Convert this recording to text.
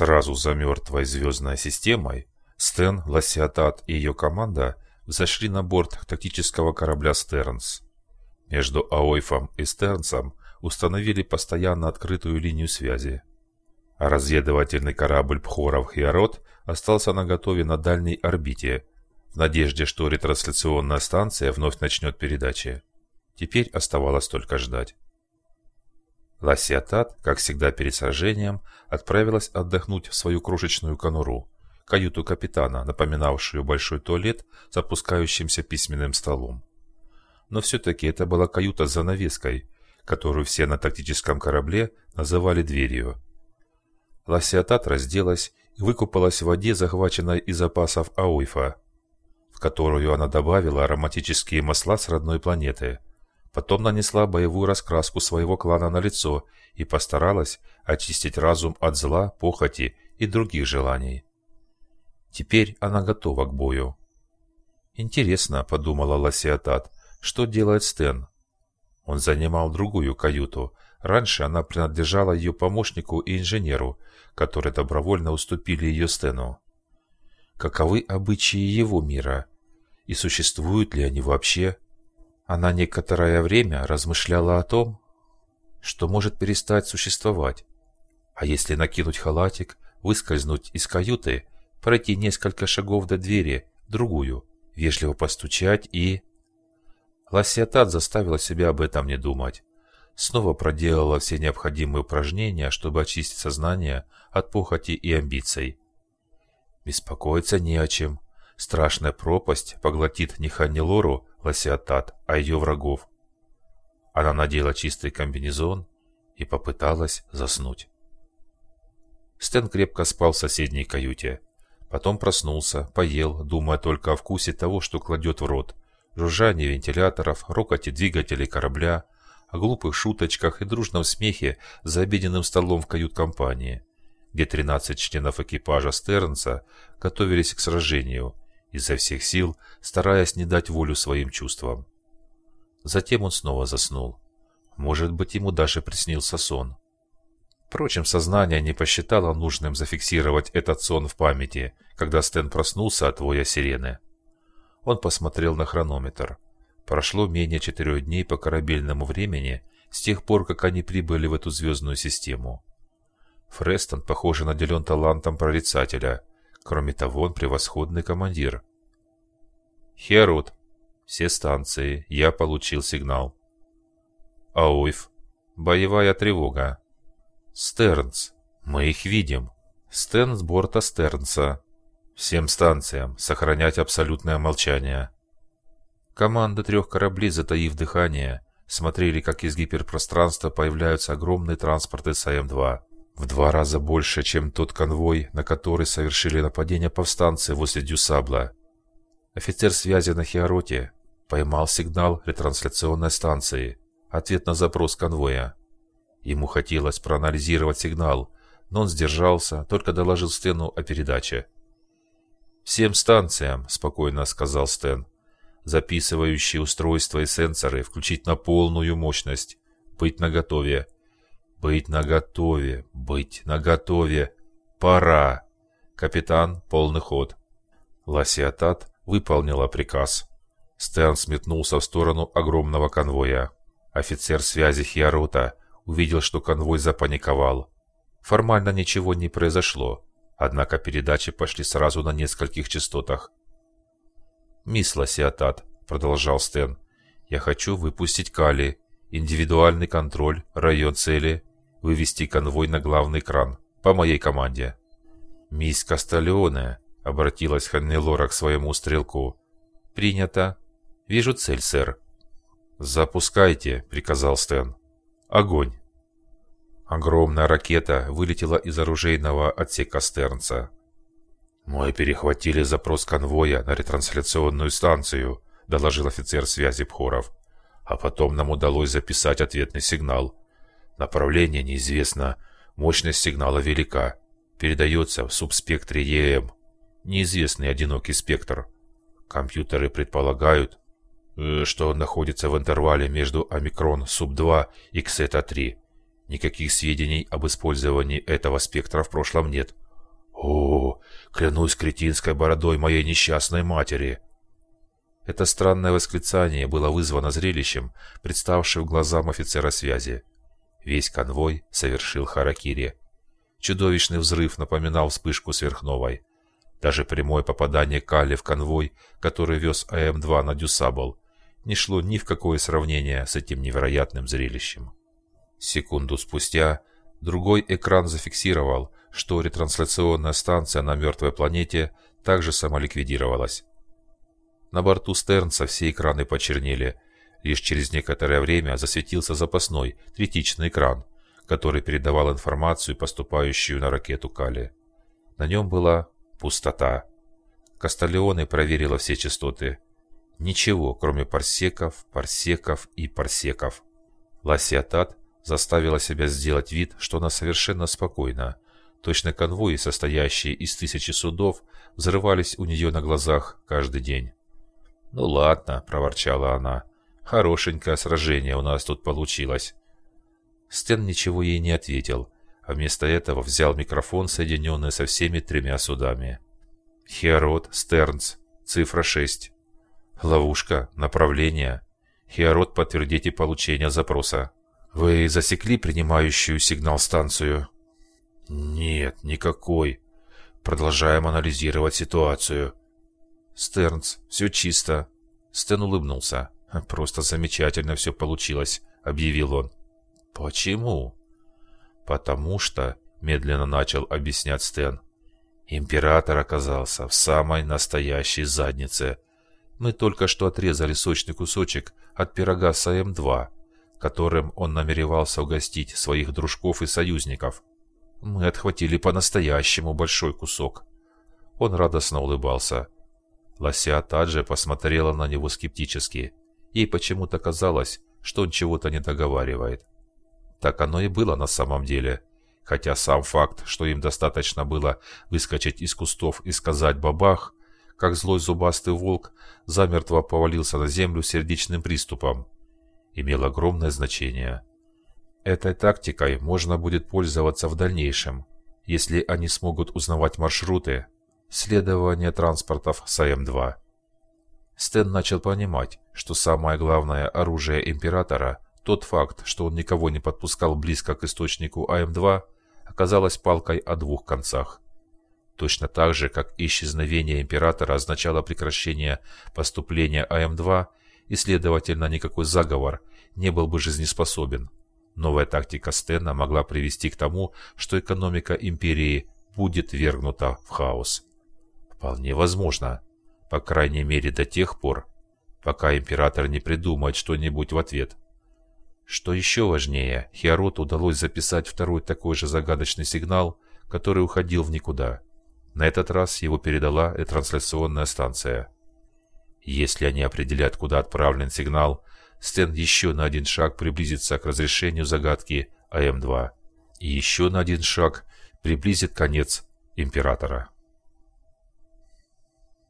Сразу за мертвой звездной системой Стэн, Лассиатат и ее команда взошли на борт тактического корабля «Стернс». Между Аойфом и Стернсом установили постоянно открытую линию связи. А разведывательный корабль Пхоров Хиарот остался на готове на дальней орбите, в надежде, что ретрансляционная станция вновь начнет передачи. Теперь оставалось только ждать. Лассиатат, как всегда перед сражением, отправилась отдохнуть в свою крошечную конуру, каюту капитана, напоминавшую большой туалет с опускающимся письменным столом. Но все-таки это была каюта с занавеской, которую все на тактическом корабле называли дверью. Лассиатат разделась и выкупалась в воде, захваченной из запасов Ауйфа, в которую она добавила ароматические масла с родной планеты – Потом нанесла боевую раскраску своего клана на лицо и постаралась очистить разум от зла, похоти и других желаний. Теперь она готова к бою. «Интересно», — подумала Ласиатат, — «что делает Стэн?» Он занимал другую каюту. Раньше она принадлежала ее помощнику и инженеру, которые добровольно уступили ее Стэну. Каковы обычаи его мира? И существуют ли они вообще? Она некоторое время размышляла о том, что может перестать существовать. А если накинуть халатик, выскользнуть из каюты, пройти несколько шагов до двери, другую, вежливо постучать и... Лассиатат заставила себя об этом не думать. Снова проделала все необходимые упражнения, чтобы очистить сознание от похоти и амбиций. Беспокоиться не о чем. Страшная пропасть поглотит не Ханнилору, Ласиатат, а ее врагов. Она надела чистый комбинезон и попыталась заснуть. Стэн крепко спал в соседней каюте. Потом проснулся, поел, думая только о вкусе того, что кладет в рот. Жужжание вентиляторов, рокоте двигателей корабля, о глупых шуточках и дружном смехе за обеденным столом в кают-компании, где 13 членов экипажа Стернса готовились к сражению – изо всех сил стараясь не дать волю своим чувствам. Затем он снова заснул. Может быть, ему даже приснился сон. Впрочем, сознание не посчитало нужным зафиксировать этот сон в памяти, когда Стэн проснулся от воя сирены. Он посмотрел на хронометр. Прошло менее четырех дней по корабельному времени с тех пор, как они прибыли в эту звездную систему. Фрестон, похоже, наделен талантом прорицателя – Кроме того, он превосходный командир. Херут. Все станции. Я получил сигнал. Ауйф. Боевая тревога. Стернс. Мы их видим. Стэн с борта Стернса. Всем станциям сохранять абсолютное молчание. Команда трех кораблей, затаив дыхание, смотрели, как из гиперпространства появляются огромные транспорты САМ-2 в два раза больше, чем тот конвой, на который совершили нападение повстанцы возле Дюсабла. Офицер связи на Хиароте поймал сигнал ретрансляционной станции, ответ на запрос конвоя. Ему хотелось проанализировать сигнал, но он сдержался, только доложил Стэну о передаче. «Всем станциям», — спокойно сказал Стэн, — «записывающие устройства и сенсоры включить на полную мощность, быть наготове». Быть наготове, быть наготове. Пора. Капитан, полный ход. Ласиатат выполнила приказ. Стэн сметнулся в сторону огромного конвоя. Офицер связи Хиарута увидел, что конвой запаниковал. Формально ничего не произошло, однако передачи пошли сразу на нескольких частотах. «Мисс Ласиатат», — продолжал Стэн, — «я хочу выпустить Кали, индивидуальный контроль, район цели, вывести конвой на главный кран, по моей команде. «Мисс Касталеоне», — обратилась Ханнелора к своему стрелку. «Принято. Вижу цель, сэр». «Запускайте», — приказал Стэн. «Огонь». Огромная ракета вылетела из оружейного отсека Стернца. «Мы перехватили запрос конвоя на ретрансляционную станцию», — доложил офицер связи Пхоров. «А потом нам удалось записать ответный сигнал. Направление неизвестно. Мощность сигнала велика. Передается в субспектре ЕМ. Неизвестный одинокий спектр. Компьютеры предполагают, э, что он находится в интервале между омикрон суб-2 и ксета-3. Никаких сведений об использовании этого спектра в прошлом нет. «О, клянусь кретинской бородой моей несчастной матери!» Это странное восклицание было вызвано зрелищем, представшим глазам офицера связи. Весь конвой совершил харакири. Чудовищный взрыв напоминал вспышку сверхновой. Даже прямое попадание Кали в конвой, который вез АМ-2 на Дюсабл, не шло ни в какое сравнение с этим невероятным зрелищем. Секунду спустя другой экран зафиксировал, что ретрансляционная станция на мертвой планете также самоликвидировалась. На борту Стернса все экраны почернели. Лишь через некоторое время засветился запасной, третичный экран, который передавал информацию, поступающую на ракету Кали. На нем была пустота. Касталеоне проверила все частоты. Ничего, кроме парсеков, парсеков и парсеков. Ласиатат заставила себя сделать вид, что она совершенно спокойна. Точно конвои, состоящие из тысячи судов, взрывались у нее на глазах каждый день. «Ну ладно», — проворчала она, — «хорошенькое сражение у нас тут получилось». Стэн ничего ей не ответил, а вместо этого взял микрофон, соединенный со всеми тремя судами. «Хиарот, Стернс, цифра 6. Ловушка, направление. Хиарот, подтвердите получение запроса». «Вы засекли принимающую сигнал станцию?» «Нет, никакой. Продолжаем анализировать ситуацию». «Стернс, все чисто». Стэн улыбнулся. «Просто замечательно все получилось», — объявил он. «Почему?» «Потому что», — медленно начал объяснять Стэн, «император оказался в самой настоящей заднице. Мы только что отрезали сочный кусочек от пирога с АМ-2, которым он намеревался угостить своих дружков и союзников. Мы отхватили по-настоящему большой кусок». Он радостно улыбался. Лася также посмотрела на него скептически. Ей почему-то казалось, что он чего-то не договаривает. Так оно и было на самом деле. Хотя сам факт, что им достаточно было выскочить из кустов и сказать «бабах», как злой зубастый волк замертво повалился на землю сердечным приступом, имел огромное значение. Этой тактикой можно будет пользоваться в дальнейшем, если они смогут узнавать маршруты, следования транспортов с АМ-2. Стэн начал понимать, что самое главное оружие Императора, тот факт, что он никого не подпускал близко к источнику АМ-2, оказалось палкой о двух концах. Точно так же, как исчезновение Императора означало прекращение поступления АМ-2, и, следовательно, никакой заговор не был бы жизнеспособен. Новая тактика Стена могла привести к тому, что экономика Империи будет вергнута в хаос. Вполне возможно. По крайней мере до тех пор, пока император не придумает что-нибудь в ответ. Что еще важнее, Хиароту удалось записать второй такой же загадочный сигнал, который уходил в никуда. На этот раз его передала ретрансляционная станция. Если они определят, куда отправлен сигнал, Стэн еще на один шаг приблизится к разрешению загадки АМ-2. И еще на один шаг приблизит конец Императора.